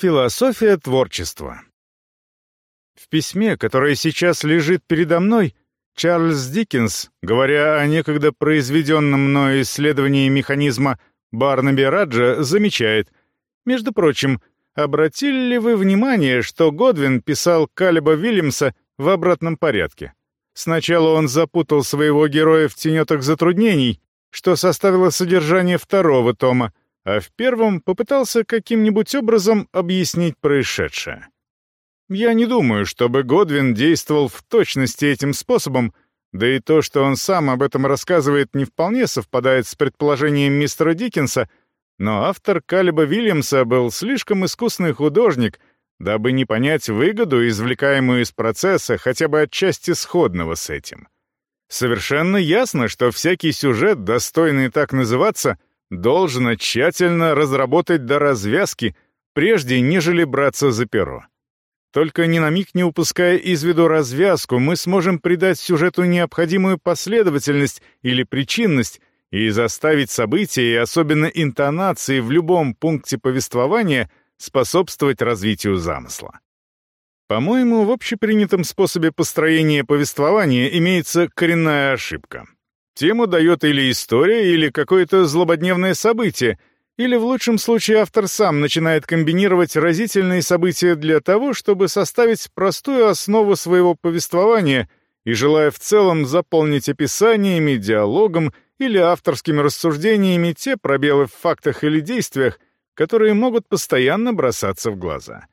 Философия творчества. В письме, которое сейчас лежит передо мной, Чарльз Диккенс, говоря о некогда произведенном мною исследовании механизма Барнаби Раджа, замечает, между прочим, обратили ли вы внимание, что Годвин писал Калеба Вильямса в обратном порядке? Сначала он запутал своего героя в тенетах затруднений, что составило содержание второго тома, а в первом попытался каким-нибудь образом объяснить происшедшее. Я не думаю, чтобы Годвин действовал в точности этим способом, да и то, что он сам об этом рассказывает, не вполне совпадает с предположением мистера Диккенса, но автор Калиба Вильямса был слишком искусный художник, дабы не понять выгоду, извлекаемую из процесса, хотя бы отчасти сходного с этим. Совершенно ясно, что всякий сюжет, достойный так называться — должно тщательно разработать до развязки, прежде нежели браться за перо. Только ни на миг не упуская из виду развязку, мы сможем придать сюжету необходимую последовательность или причинность и заставить события и особенно интонации в любом пункте повествования способствовать развитию замысла. По-моему, в общепринятом способе построения повествования имеется коренная ошибка. Тему дает или история, или какое-то злободневное событие, или в лучшем случае автор сам начинает комбинировать разительные события для того, чтобы составить простую основу своего повествования и, желая в целом заполнить описаниями, диалогом или авторскими рассуждениями те пробелы в фактах или действиях, которые могут постоянно бросаться в глаза.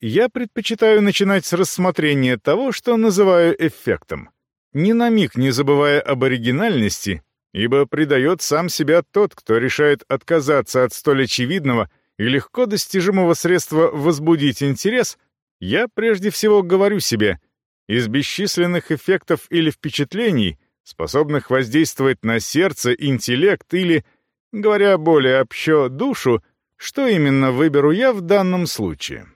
Я предпочитаю начинать с рассмотрения того, что называю эффектом — ни на миг не забывая об оригинальности, ибо предает сам себя тот, кто решает отказаться от столь очевидного и легко достижимого средства возбудить интерес, я прежде всего говорю себе, из бесчисленных эффектов или впечатлений, способных воздействовать на сердце, интеллект или, говоря более общо, душу, что именно выберу я в данном случае.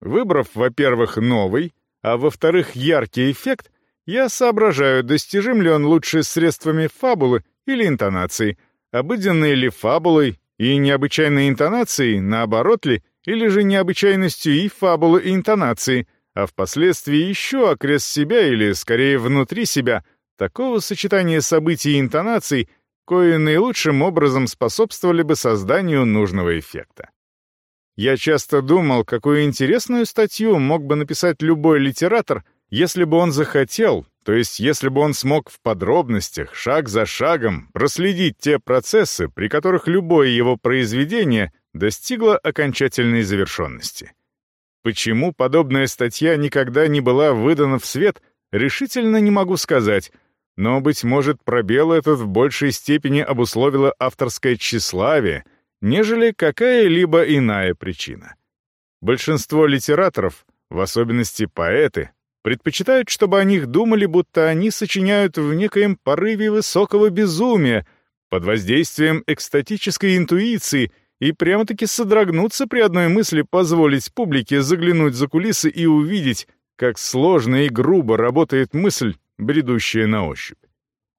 Выбрав, во-первых, новый, а во-вторых, яркий эффект — я соображаю, достижим ли он лучше средствами фабулы или интонации, обыденной ли фабулой и необычайной интонацией, наоборот ли, или же необычайностью и фабулы и интонации, а впоследствии еще окрест себя или, скорее, внутри себя, такого сочетания событий и интонаций, кое наилучшим образом способствовали бы созданию нужного эффекта. Я часто думал, какую интересную статью мог бы написать любой литератор — если бы он захотел, то есть если бы он смог в подробностях, шаг за шагом, проследить те процессы, при которых любое его произведение достигло окончательной завершенности. Почему подобная статья никогда не была выдана в свет, решительно не могу сказать, но, быть может, пробел этот в большей степени обусловило авторское тщеславие, нежели какая-либо иная причина. Большинство литераторов, в особенности поэты, предпочитают, чтобы о них думали, будто они сочиняют в некоем порыве высокого безумия, под воздействием экстатической интуиции и прямо-таки содрогнуться при одной мысли позволить публике заглянуть за кулисы и увидеть, как сложно и грубо работает мысль, бредущая на ощупь.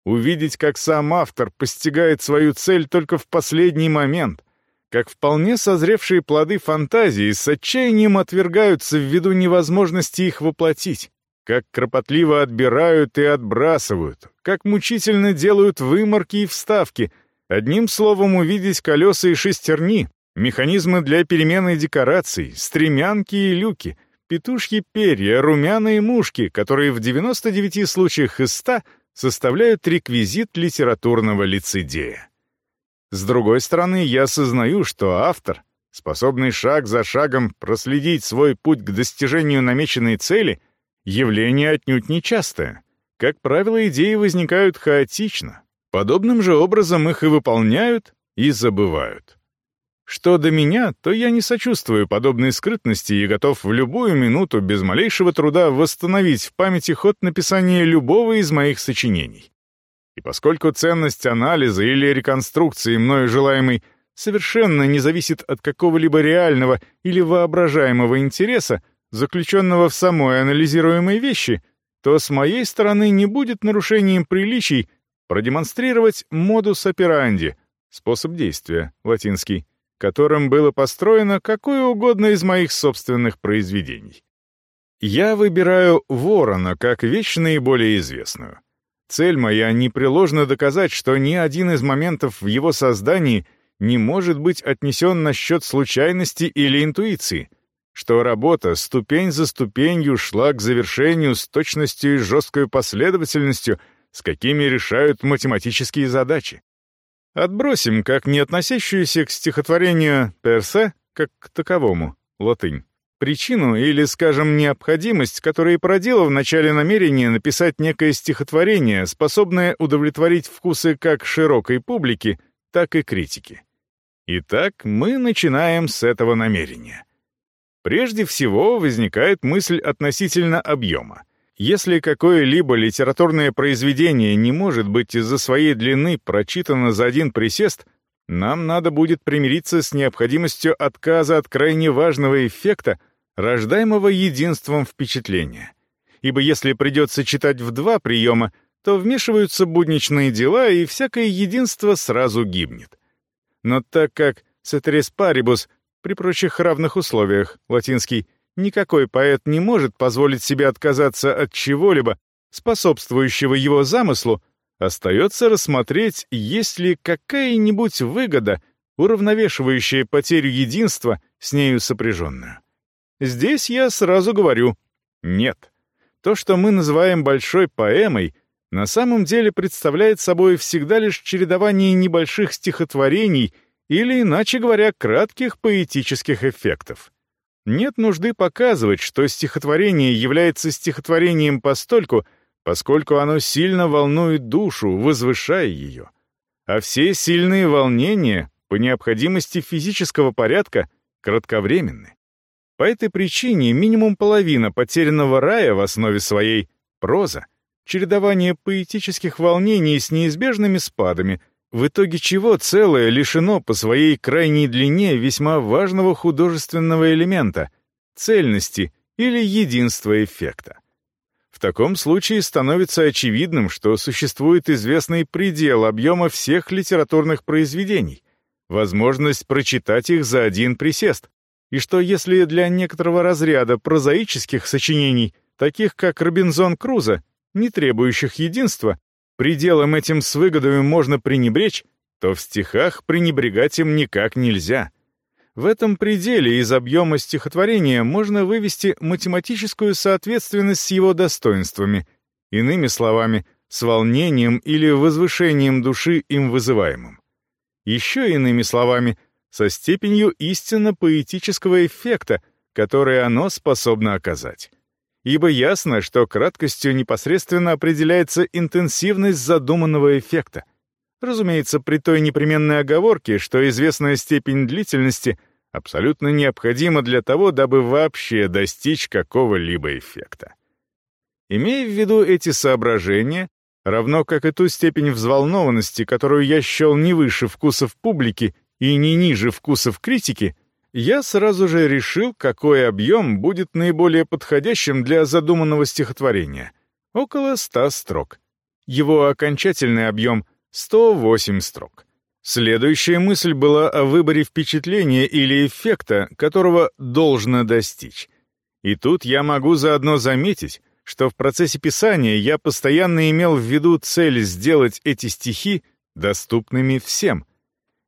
Увидеть, как сам автор постигает свою цель только в последний момент, как вполне созревшие плоды фантазии с отчаянием отвергаются ввиду невозможности их воплотить, как кропотливо отбирают и отбрасывают, как мучительно делают выморки и вставки, одним словом увидеть колеса и шестерни, механизмы для перемены декораций, стремянки и люки, петушьи перья, румяные мушки, которые в 99 случаях из 100 составляют реквизит литературного лицедея. С другой стороны, я осознаю, что автор, способный шаг за шагом проследить свой путь к достижению намеченной цели, явление отнюдь нечастое. Как правило, идеи возникают хаотично. Подобным же образом их и выполняют, и забывают. Что до меня, то я не сочувствую подобной скрытности и готов в любую минуту без малейшего труда восстановить в памяти ход написания любого из моих сочинений. Поскольку ценность анализа или реконструкции мною желаемой совершенно не зависит от какого-либо реального или воображаемого интереса, заключенного в самой анализируемой вещи, то с моей стороны не будет нарушением приличий продемонстрировать модус операнди, способ действия, латинский, которым было построено какое угодно из моих собственных произведений. Я выбираю ворона как вещь наиболее известную. Цель моя непреложно доказать, что ни один из моментов в его создании не может быть отнесен на счет случайности или интуиции, что работа ступень за ступенью шла к завершению с точностью и жесткой последовательностью, с какими решают математические задачи. Отбросим как не относящуюся к стихотворению персе, как к таковому, латынь причину или, скажем, необходимость, которая породила в начале намерение написать некое стихотворение, способное удовлетворить вкусы как широкой публики, так и критики. Итак, мы начинаем с этого намерения. Прежде всего возникает мысль относительно объема. Если какое-либо литературное произведение не может быть из-за своей длины прочитано за один присест, нам надо будет примириться с необходимостью отказа от крайне важного эффекта, рождаемого единством впечатления. Ибо если придется читать в два приема, то вмешиваются будничные дела, и всякое единство сразу гибнет. Но так как «ceteris paribus» при прочих равных условиях, латинский, никакой поэт не может позволить себе отказаться от чего-либо, способствующего его замыслу, остается рассмотреть, есть ли какая-нибудь выгода, уравновешивающая потерю единства с нею сопряженную. Здесь я сразу говорю «нет». То, что мы называем большой поэмой, на самом деле представляет собой всегда лишь чередование небольших стихотворений или, иначе говоря, кратких поэтических эффектов. Нет нужды показывать, что стихотворение является стихотворением постольку, поскольку оно сильно волнует душу, возвышая ее. А все сильные волнения, по необходимости физического порядка, кратковременны. По этой причине минимум половина потерянного рая в основе своей — проза, чередование поэтических волнений с неизбежными спадами, в итоге чего целое лишено по своей крайней длине весьма важного художественного элемента — цельности или единства эффекта. В таком случае становится очевидным, что существует известный предел объема всех литературных произведений, возможность прочитать их за один присест, и что если для некоторого разряда прозаических сочинений, таких как «Робинзон Крузо», не требующих единства, пределом этим с выгодами можно пренебречь, то в стихах пренебрегать им никак нельзя. В этом пределе из объема стихотворения можно вывести математическую соответственность с его достоинствами, иными словами, с волнением или возвышением души им вызываемым. Еще иными словами — со степенью истинно поэтического эффекта, который оно способно оказать. Ибо ясно, что краткостью непосредственно определяется интенсивность задуманного эффекта. Разумеется, при той непременной оговорке, что известная степень длительности абсолютно необходима для того, дабы вообще достичь какого-либо эффекта. Имея в виду эти соображения, равно как и ту степень взволнованности, которую я счел не выше вкусов публики и не ниже вкусов критики, я сразу же решил, какой объем будет наиболее подходящим для задуманного стихотворения. Около 100 строк. Его окончательный объем — 108 строк. Следующая мысль была о выборе впечатления или эффекта, которого должно достичь. И тут я могу заодно заметить, что в процессе писания я постоянно имел в виду цель сделать эти стихи доступными всем —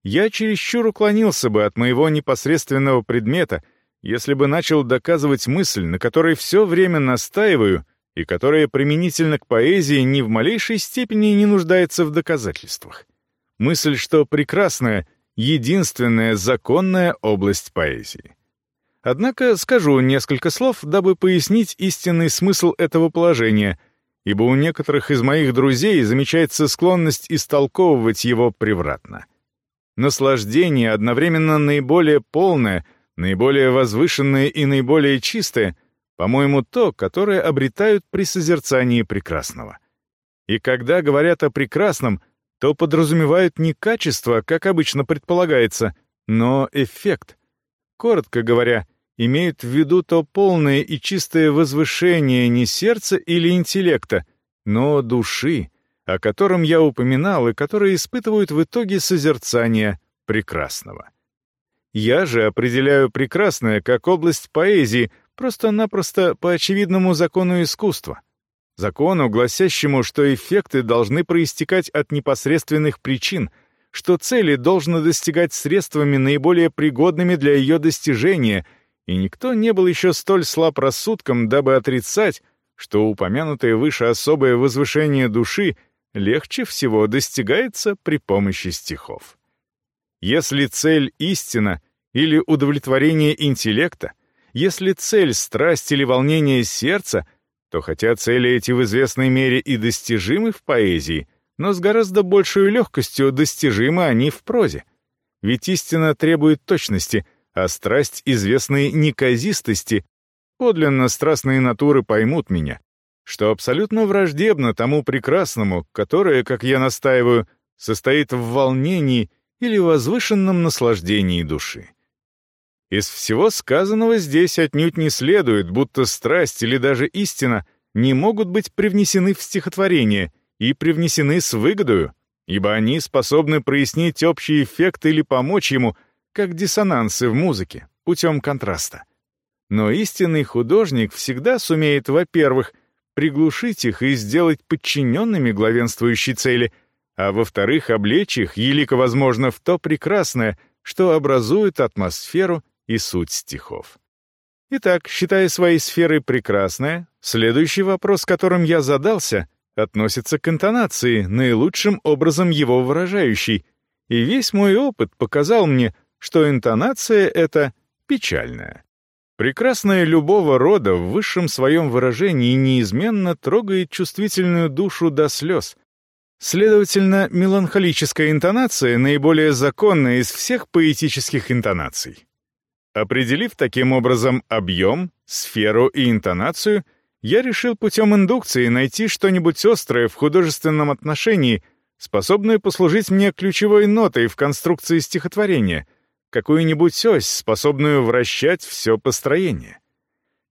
я чересчур уклонился бы от моего непосредственного предмета, если бы начал доказывать мысль, на которой все время настаиваю и которая применительно к поэзии ни в малейшей степени не нуждается в доказательствах. Мысль, что прекрасная — единственная законная область поэзии. Однако скажу несколько слов, дабы пояснить истинный смысл этого положения, ибо у некоторых из моих друзей замечается склонность истолковывать его превратно. Наслаждение одновременно наиболее полное, наиболее возвышенное и наиболее чистое, по-моему, то, которое обретают при созерцании прекрасного. И когда говорят о прекрасном, то подразумевают не качество, как обычно предполагается, но эффект. Коротко говоря, имеют в виду то полное и чистое возвышение не сердца или интеллекта, но души, о котором я упоминал и которые испытывают в итоге созерцания прекрасного. Я же определяю прекрасное как область поэзии просто-напросто по очевидному закону искусства. Закону, гласящему, что эффекты должны проистекать от непосредственных причин, что цели должны достигать средствами наиболее пригодными для ее достижения, и никто не был еще столь слаб рассудком, дабы отрицать, что упомянутое выше особое возвышение души легче всего достигается при помощи стихов. Если цель — истина или удовлетворение интеллекта, если цель — страсть или волнение сердца, то хотя цели эти в известной мере и достижимы в поэзии, но с гораздо большей легкостью достижимы они в прозе. Ведь истина требует точности, а страсть известной неказистости. Подлинно страстные натуры поймут меня, что абсолютно враждебно тому прекрасному, которое, как я настаиваю, состоит в волнении или возвышенном наслаждении души. Из всего сказанного здесь отнюдь не следует, будто страсть или даже истина не могут быть привнесены в стихотворение и привнесены с выгодою, ибо они способны прояснить общий эффект или помочь ему, как диссонансы в музыке, путем контраста. Но истинный художник всегда сумеет, во-первых, приглушить их и сделать подчиненными главенствующей цели — а во-вторых, облечь их, елико возможно, в то прекрасное, что образует атмосферу и суть стихов. Итак, считая своей сферой прекрасное, следующий вопрос, которым я задался, относится к интонации, наилучшим образом его выражающей, и весь мой опыт показал мне, что интонация — это печальная. Прекрасное любого рода в высшем своем выражении неизменно трогает чувствительную душу до слез — Следовательно, меланхолическая интонация наиболее законная из всех поэтических интонаций. Определив таким образом объем, сферу и интонацию, я решил путем индукции найти что-нибудь острое в художественном отношении, способное послужить мне ключевой нотой в конструкции стихотворения, какую-нибудь ось, способную вращать все построение.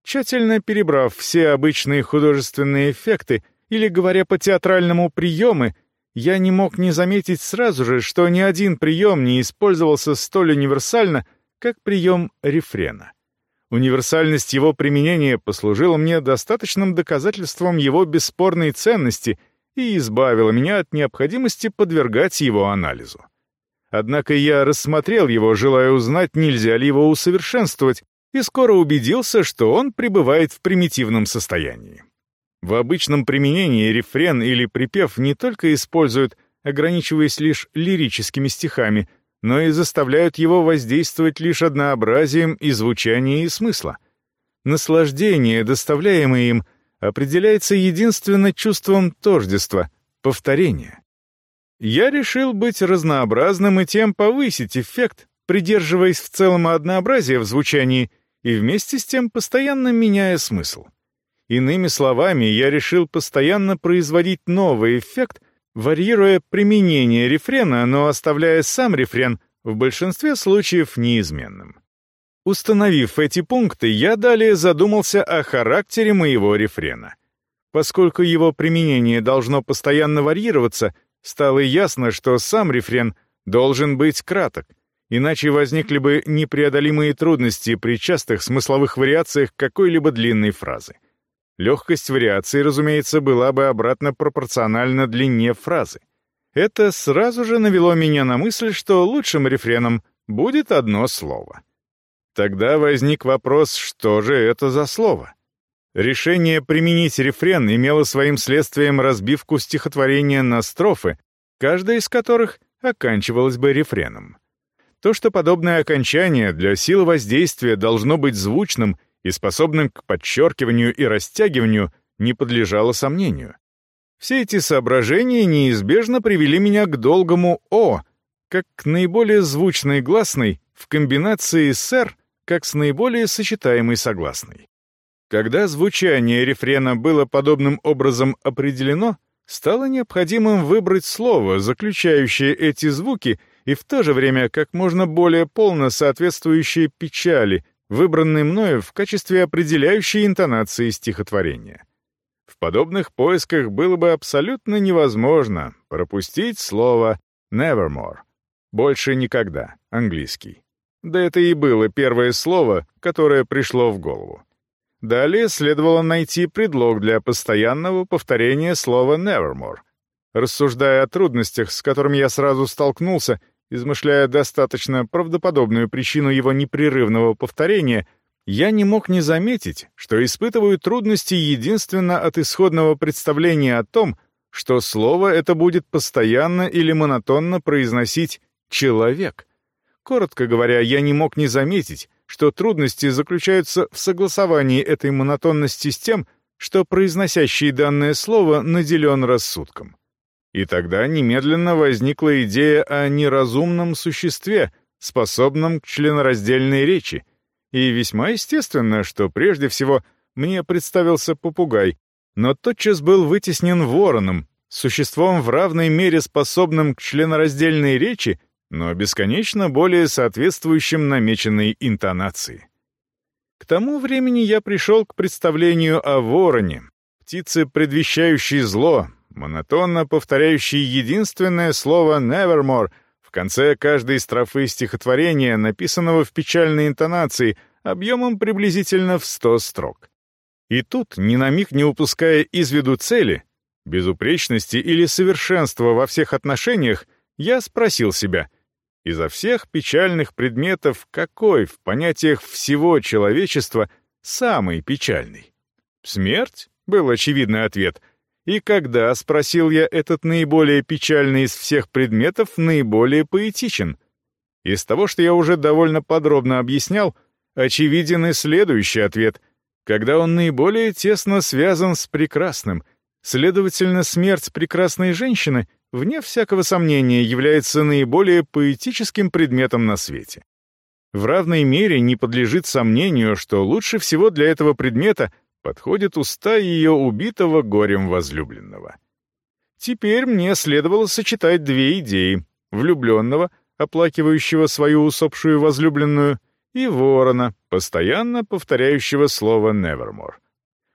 Тщательно перебрав все обычные художественные эффекты, или, говоря по-театральному, приемы, я не мог не заметить сразу же, что ни один прием не использовался столь универсально, как прием рефрена. Универсальность его применения послужила мне достаточным доказательством его бесспорной ценности и избавила меня от необходимости подвергать его анализу. Однако я рассмотрел его, желая узнать, нельзя ли его усовершенствовать, и скоро убедился, что он пребывает в примитивном состоянии. В обычном применении рефрен или припев не только используют, ограничиваясь лишь лирическими стихами, но и заставляют его воздействовать лишь однообразием и звучания и смысла. Наслаждение, доставляемое им, определяется единственно чувством тождества, повторения. Я решил быть разнообразным и тем повысить эффект, придерживаясь в целом однообразия в звучании и вместе с тем постоянно меняя смысл. Иными словами, я решил постоянно производить новый эффект, варьируя применение рефрена, но оставляя сам рефрен в большинстве случаев неизменным. Установив эти пункты, я далее задумался о характере моего рефрена. Поскольку его применение должно постоянно варьироваться, стало ясно, что сам рефрен должен быть краток, иначе возникли бы непреодолимые трудности при частых смысловых вариациях какой-либо длинной фразы. Легкость вариации, разумеется, была бы обратно пропорциональна длине фразы. Это сразу же навело меня на мысль, что лучшим рефреном будет одно слово. Тогда возник вопрос, что же это за слово? Решение применить рефрен имело своим следствием разбивку стихотворения на строфы, каждая из которых оканчивалась бы рефреном. То, что подобное окончание для силы воздействия должно быть звучным — и способным к подчеркиванию и растягиванию, не подлежало сомнению. Все эти соображения неизбежно привели меня к долгому «о», как к наиболее звучной гласной в комбинации с «р», как с наиболее сочетаемой согласной. Когда звучание рефрена было подобным образом определено, стало необходимым выбрать слово, заключающее эти звуки, и в то же время как можно более полно соответствующее печали, выбранный мною в качестве определяющей интонации стихотворения. В подобных поисках было бы абсолютно невозможно пропустить слово «nevermore» — «больше никогда» английский. Да это и было первое слово, которое пришло в голову. Далее следовало найти предлог для постоянного повторения слова «nevermore». Рассуждая о трудностях, с которыми я сразу столкнулся, измышляя достаточно правдоподобную причину его непрерывного повторения, я не мог не заметить, что испытываю трудности единственно от исходного представления о том, что слово это будет постоянно или монотонно произносить «человек». Коротко говоря, я не мог не заметить, что трудности заключаются в согласовании этой монотонности с тем, что произносящий данное слово наделен рассудком. И тогда немедленно возникла идея о неразумном существе, способном к членораздельной речи, и весьма естественно, что прежде всего мне представился попугай, но тотчас был вытеснен вороном, существом в равной мере способным к членораздельной речи, но бесконечно более соответствующим намеченной интонации. К тому времени я пришел к представлению о вороне, птице, предвещающей зло, монотонно повторяющей единственное слово «nevermore» в конце каждой строфы стихотворения, написанного в печальной интонации, объемом приблизительно в сто строк. И тут, ни на миг не упуская из виду цели, безупречности или совершенства во всех отношениях, я спросил себя, изо всех печальных предметов какой в понятиях всего человечества самый печальный? Смерть? Был очевидный ответ. И когда, спросил я, этот наиболее печальный из всех предметов наиболее поэтичен? Из того, что я уже довольно подробно объяснял, очевиден и следующий ответ — когда он наиболее тесно связан с прекрасным. Следовательно, смерть прекрасной женщины, вне всякого сомнения, является наиболее поэтическим предметом на свете. В равной мере не подлежит сомнению, что лучше всего для этого предмета подходит уста ее убитого горем возлюбленного. Теперь мне следовало сочетать две идеи — влюбленного, оплакивающего свою усопшую возлюбленную — и ворона, постоянно повторяющего слово «nevermore».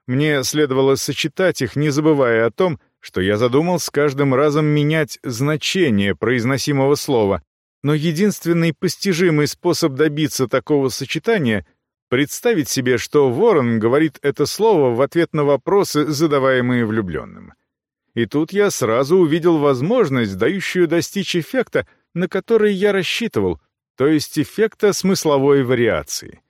Мне следовало сочетать их, не забывая о том, что я задумал с каждым разом менять значение произносимого слова, но единственный постижимый способ добиться такого сочетания — представить себе, что ворон говорит это слово в ответ на вопросы, задаваемые влюбленным. И тут я сразу увидел возможность, дающую достичь эффекта, на который я рассчитывал, то есть эффекта смысловой вариации.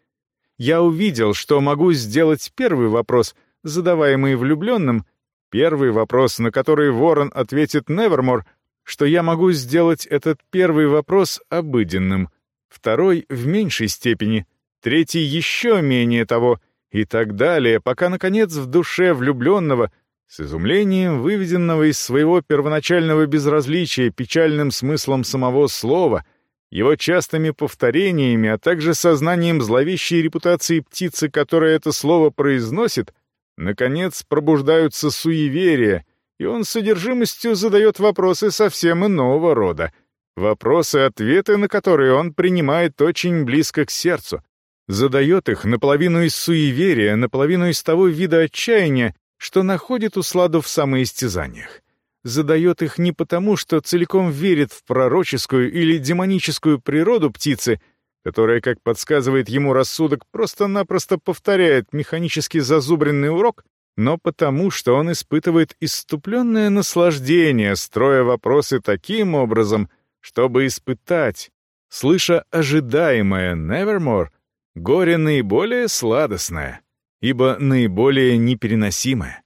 Я увидел, что могу сделать первый вопрос, задаваемый влюбленным, первый вопрос, на который Ворон ответит Невермор, что я могу сделать этот первый вопрос обыденным, второй — в меньшей степени, третий — еще менее того, и так далее, пока, наконец, в душе влюбленного, с изумлением, выведенного из своего первоначального безразличия печальным смыслом самого слова — его частыми повторениями, а также сознанием зловещей репутации птицы, которая это слово произносит, наконец пробуждаются суеверия, и он с содержимостью задает вопросы совсем иного рода. Вопросы, ответы на которые он принимает очень близко к сердцу. Задает их наполовину из суеверия, наполовину из того вида отчаяния, что находит усладу в самоистязаниях задает их не потому, что целиком верит в пророческую или демоническую природу птицы, которая, как подсказывает ему рассудок, просто-напросто повторяет механически зазубренный урок, но потому, что он испытывает иступленное наслаждение, строя вопросы таким образом, чтобы испытать, слыша ожидаемое «nevermore», горе наиболее сладостное, ибо наиболее непереносимое.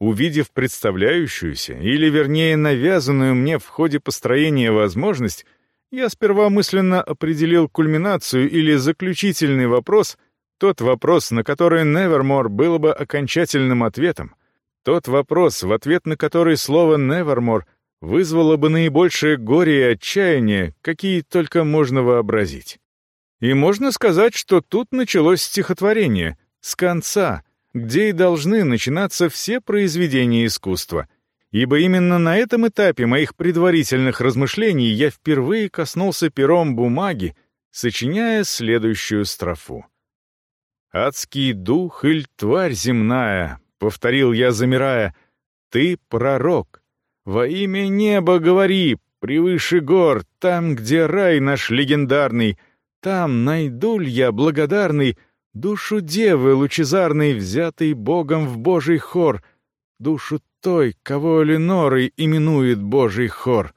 Увидев представляющуюся, или вернее навязанную мне в ходе построения возможность, я сперва мысленно определил кульминацию или заключительный вопрос, тот вопрос, на который Nevermore было бы окончательным ответом, тот вопрос, в ответ на который слово Nevermore вызвало бы наибольшее горе и отчаяние, какие только можно вообразить. И можно сказать, что тут началось стихотворение, с конца — где и должны начинаться все произведения искусства, ибо именно на этом этапе моих предварительных размышлений я впервые коснулся пером бумаги, сочиняя следующую строфу. «Адский дух иль тварь земная», — повторил я, замирая, — «ты пророк. Во имя неба говори, превыше гор, там, где рай наш легендарный, там найду ль я благодарный душу девы лучезарной, взятой Богом в Божий хор, душу той, кого Ленорой именует Божий хор.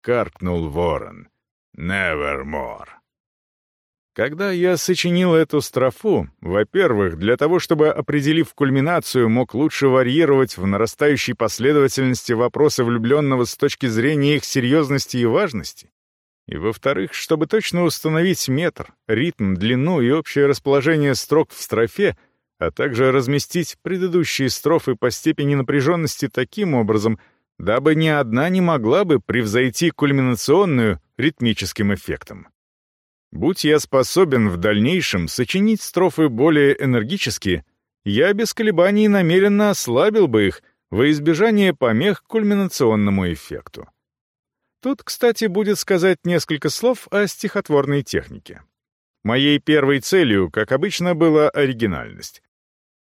Каркнул ворон. Nevermore. Когда я сочинил эту строфу, во-первых, для того, чтобы, определив кульминацию, мог лучше варьировать в нарастающей последовательности вопросы влюбленного с точки зрения их серьезности и важности, и, во-вторых, чтобы точно установить метр, ритм, длину и общее расположение строк в строфе, а также разместить предыдущие строфы по степени напряженности таким образом, дабы ни одна не могла бы превзойти кульминационную ритмическим эффектом. Будь я способен в дальнейшем сочинить строфы более энергические, я без колебаний намеренно ослабил бы их во избежание помех кульминационному эффекту. Тут, кстати, будет сказать несколько слов о стихотворной технике. Моей первой целью, как обычно, была оригинальность.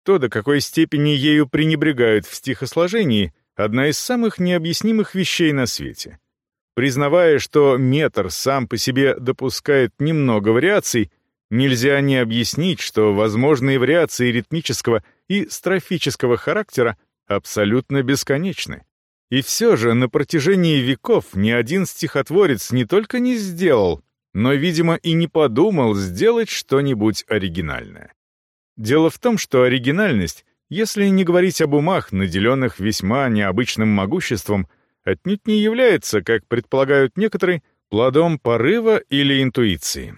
То, до какой степени ею пренебрегают в стихосложении, одна из самых необъяснимых вещей на свете — Признавая, что метр сам по себе допускает немного вариаций, нельзя не объяснить, что возможные вариации ритмического и строфического характера абсолютно бесконечны. И все же на протяжении веков ни один стихотворец не только не сделал, но, видимо, и не подумал сделать что-нибудь оригинальное. Дело в том, что оригинальность, если не говорить об умах, наделенных весьма необычным могуществом, отнюдь не является, как предполагают некоторые, плодом порыва или интуиции.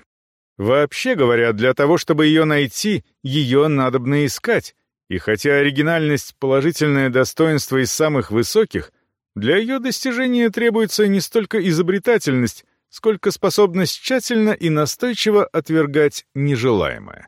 Вообще говоря, для того, чтобы ее найти, ее надобно искать, и хотя оригинальность — положительное достоинство из самых высоких, для ее достижения требуется не столько изобретательность, сколько способность тщательно и настойчиво отвергать нежелаемое.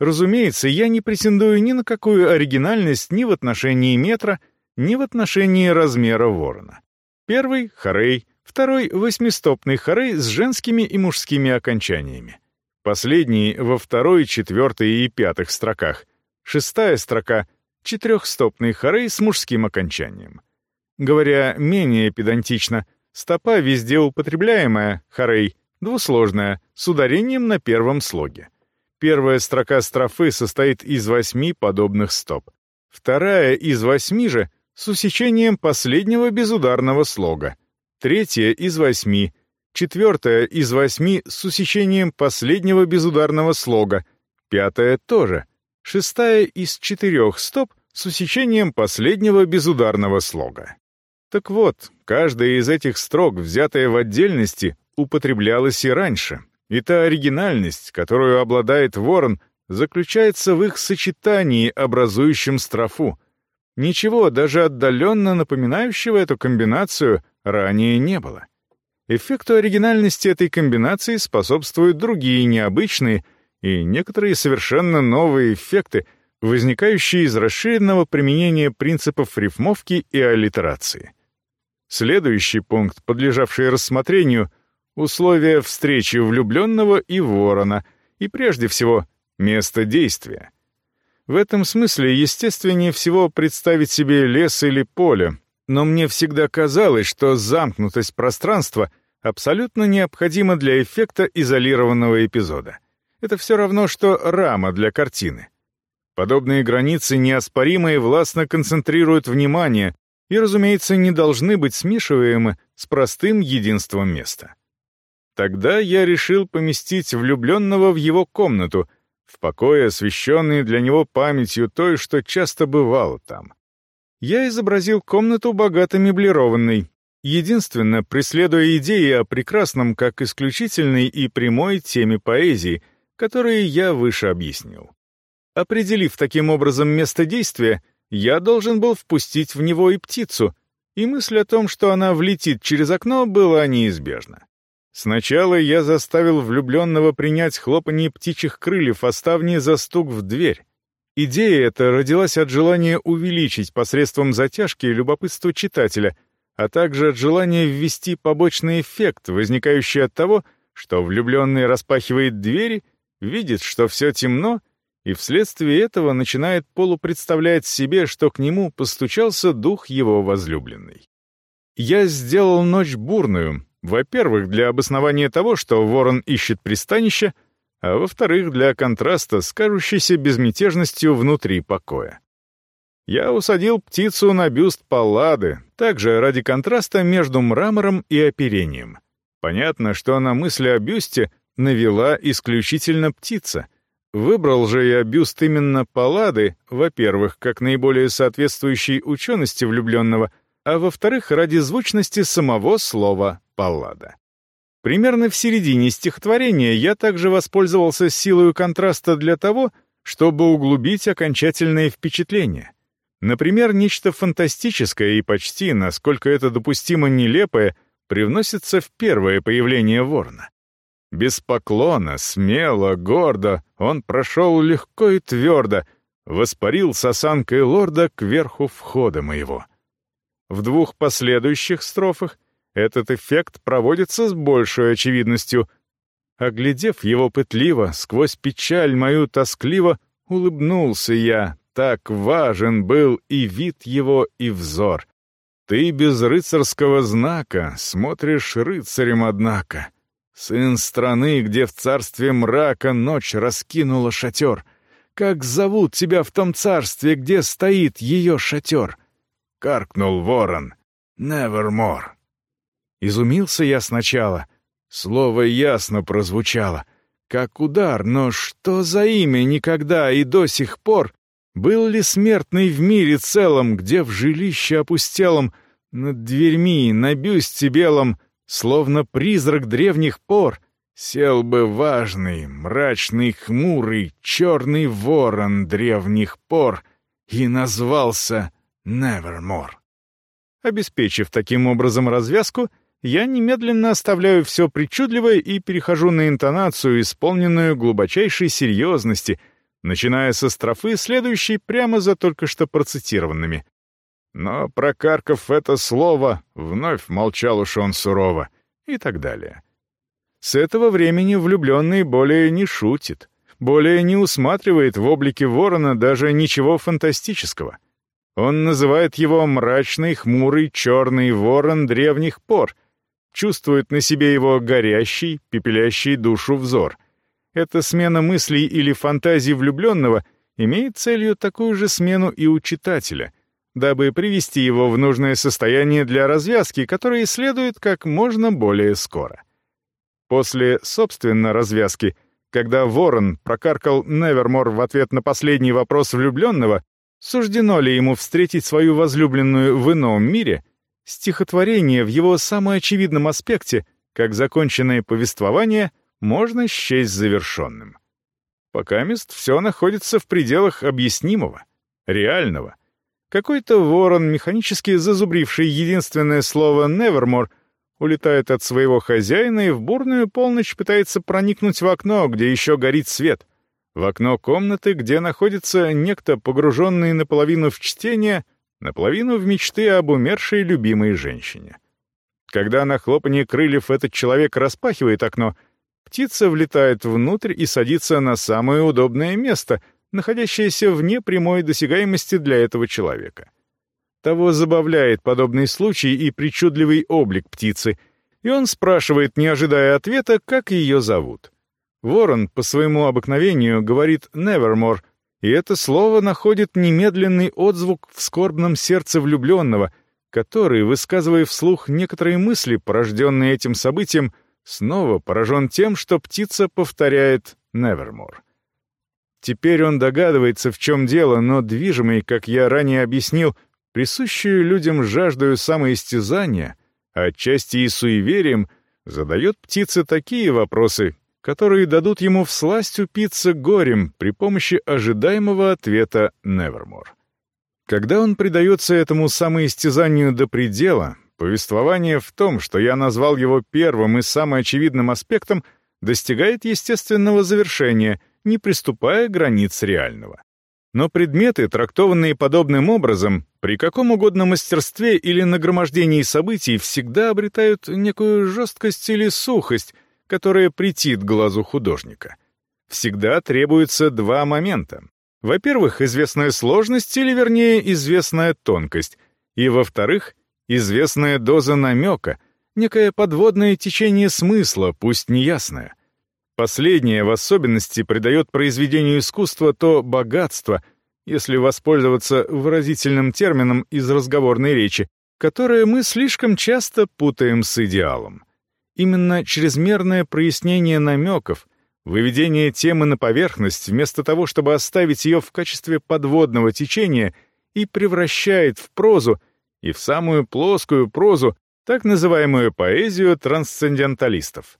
Разумеется, я не претендую ни на какую оригинальность ни в отношении метра, ни в отношении размера ворона. Первый — хорей, второй — восьмистопный хорей с женскими и мужскими окончаниями. Последний — во второй, четвертой и пятых строках. Шестая строка — четырехстопный хорей с мужским окончанием. Говоря менее педантично, стопа везде употребляемая, хорей, двусложная, с ударением на первом слоге. Первая строка строфы состоит из восьми подобных стоп. Вторая из восьми же с усечением последнего безударного слога, третья из восьми, четвертая из восьми с усечением последнего безударного слога, пятая тоже, шестая из четырех стоп с усечением последнего безударного слога. Так вот, каждая из этих строк, взятая в отдельности, употреблялась и раньше, и та оригинальность, которую обладает ворон, заключается в их сочетании, образующем строфу — Ничего, даже отдаленно напоминающего эту комбинацию, ранее не было. Эффекту оригинальности этой комбинации способствуют другие необычные и некоторые совершенно новые эффекты, возникающие из расширенного применения принципов рифмовки и аллитерации. Следующий пункт, подлежавший рассмотрению — условия встречи влюбленного и ворона, и прежде всего место действия — в этом смысле естественнее всего представить себе лес или поле, но мне всегда казалось, что замкнутость пространства абсолютно необходима для эффекта изолированного эпизода. Это все равно, что рама для картины. Подобные границы неоспоримо и властно концентрируют внимание и, разумеется, не должны быть смешиваемы с простым единством места. Тогда я решил поместить влюбленного в его комнату — в покое, освещенный для него памятью той, что часто бывало там. Я изобразил комнату богато меблированной, единственно преследуя идеи о прекрасном как исключительной и прямой теме поэзии, которые я выше объяснил. Определив таким образом место действия, я должен был впустить в него и птицу, и мысль о том, что она влетит через окно, была неизбежна. Сначала я заставил влюбленного принять хлопанье птичьих крыльев о ставни за стук в дверь. Идея эта родилась от желания увеличить посредством затяжки любопытство читателя, а также от желания ввести побочный эффект, возникающий от того, что влюбленный распахивает двери, видит, что все темно, и вследствие этого начинает полупредставлять себе, что к нему постучался дух его возлюбленной. Я сделал ночь бурную, Во-первых, для обоснования того, что ворон ищет пристанище, а во-вторых, для контраста с кажущейся безмятежностью внутри покоя. Я усадил птицу на бюст Паллады, также ради контраста между мрамором и оперением. Понятно, что на мысли о бюсте навела исключительно птица. Выбрал же я бюст именно Паллады, во-первых, как наиболее соответствующий учености влюбленного, а во-вторых, ради звучности самого слова «Паллада». Примерно в середине стихотворения я также воспользовался силой контраста для того, чтобы углубить окончательное впечатление. Например, нечто фантастическое и почти, насколько это допустимо нелепое, привносится в первое появление ворона. Без поклона, смело, гордо, он прошел легко и твердо, воспарил с осанкой лорда кверху входа моего. В двух последующих строфах этот эффект проводится с большей очевидностью. Оглядев его пытливо, сквозь печаль мою тоскливо, улыбнулся я, так важен был и вид его, и взор. Ты без рыцарского знака смотришь рыцарем, однако. Сын страны, где в царстве мрака ночь раскинула шатер. Как зовут тебя в том царстве, где стоит ее шатер? Каркнул ворон. Nevermore. Изумился я сначала. Слово ясно прозвучало. Как удар, но что за имя никогда и до сих пор? Был ли смертный в мире целом, где в жилище опустелом, над дверьми, на бюсте белом, словно призрак древних пор, сел бы важный, мрачный, хмурый, черный ворон древних пор и назвался Nevermore. Обеспечив таким образом развязку, я немедленно оставляю все причудливое и перехожу на интонацию, исполненную глубочайшей серьезности, начиная со строфы, следующей прямо за только что процитированными. Но, прокаркав это слово, вновь молчал уж он сурово, и так далее. С этого времени влюбленный более не шутит, более не усматривает в облике ворона даже ничего фантастического. Он называет его мрачный, хмурый, черный ворон древних пор — чувствует на себе его горящий, пепелящий душу взор. Эта смена мыслей или фантазий влюбленного имеет целью такую же смену и у читателя, дабы привести его в нужное состояние для развязки, которая следует как можно более скоро. После, собственно, развязки, когда Ворон прокаркал Невермор в ответ на последний вопрос влюбленного, суждено ли ему встретить свою возлюбленную в ином мире — Стихотворение в его самом очевидном аспекте, как законченное повествование, можно счесть завершенным. Пока мест все находится в пределах объяснимого, реального. Какой-то ворон, механически зазубривший единственное слово «nevermore», улетает от своего хозяина и в бурную полночь пытается проникнуть в окно, где еще горит свет. В окно комнаты, где находится некто, погруженный наполовину в чтение, наполовину в мечты об умершей любимой женщине. Когда на хлопанье крыльев этот человек распахивает окно, птица влетает внутрь и садится на самое удобное место, находящееся вне прямой досягаемости для этого человека. Того забавляет подобный случай и причудливый облик птицы, и он спрашивает, не ожидая ответа, как ее зовут. Ворон по своему обыкновению говорит «nevermore», и это слово находит немедленный отзвук в скорбном сердце влюбленного, который, высказывая вслух некоторые мысли, порожденные этим событием, снова поражен тем, что птица повторяет «Nevermore». Теперь он догадывается, в чем дело, но движимый, как я ранее объяснил, присущую людям жаждою самоистязания, а отчасти и суеверием, задает птице такие вопросы, которые дадут ему всласть упиться горем при помощи ожидаемого ответа Nevermore. Когда он предается этому самоистязанию до предела, повествование в том, что я назвал его первым и самым очевидным аспектом, достигает естественного завершения, не приступая границ реального. Но предметы, трактованные подобным образом, при каком угодно мастерстве или нагромождении событий всегда обретают некую жесткость или сухость, которая претит глазу художника. Всегда требуется два момента. Во-первых, известная сложность или, вернее, известная тонкость, и, во-вторых, известная доза намека, некое подводное течение смысла, пусть неясное. Последнее в особенности придает произведению искусства то богатство, если воспользоваться выразительным термином из разговорной речи, которое мы слишком часто путаем с идеалом. Именно чрезмерное прояснение намеков, выведение темы на поверхность вместо того, чтобы оставить ее в качестве подводного течения, и превращает в прозу, и в самую плоскую прозу, так называемую поэзию трансценденталистов.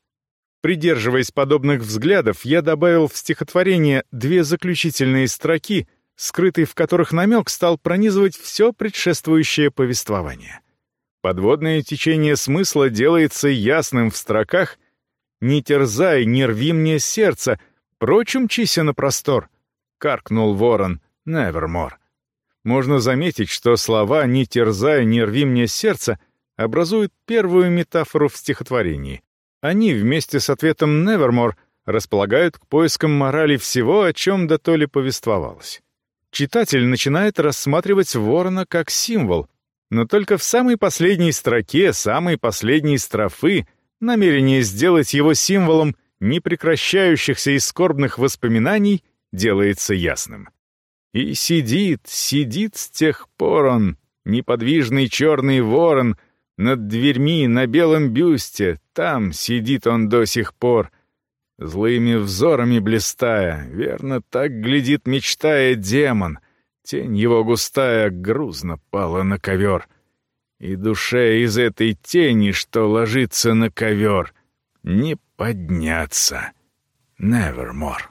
Придерживаясь подобных взглядов, я добавил в стихотворение две заключительные строки, скрытый в которых намек стал пронизывать все предшествующее повествование. Подводное течение смысла делается ясным в строках «Не терзай, не рви мне сердце, прочь умчися на простор», — каркнул ворон, «Невермор». Можно заметить, что слова «не терзай, не рви мне сердце» образуют первую метафору в стихотворении. Они вместе с ответом «Nevermore» располагают к поискам морали всего, о чем до то ли повествовалось. Читатель начинает рассматривать ворона как символ, но только в самой последней строке самой последней строфы намерение сделать его символом непрекращающихся и скорбных воспоминаний делается ясным. И сидит, сидит с тех пор он, неподвижный черный ворон, над дверьми на белом бюсте, там сидит он до сих пор, злыми взорами блистая, верно, так глядит, мечтая демон. Тень его густая грузно пала на ковер. И душе из этой тени, что ложится на ковер, не подняться. Nevermore.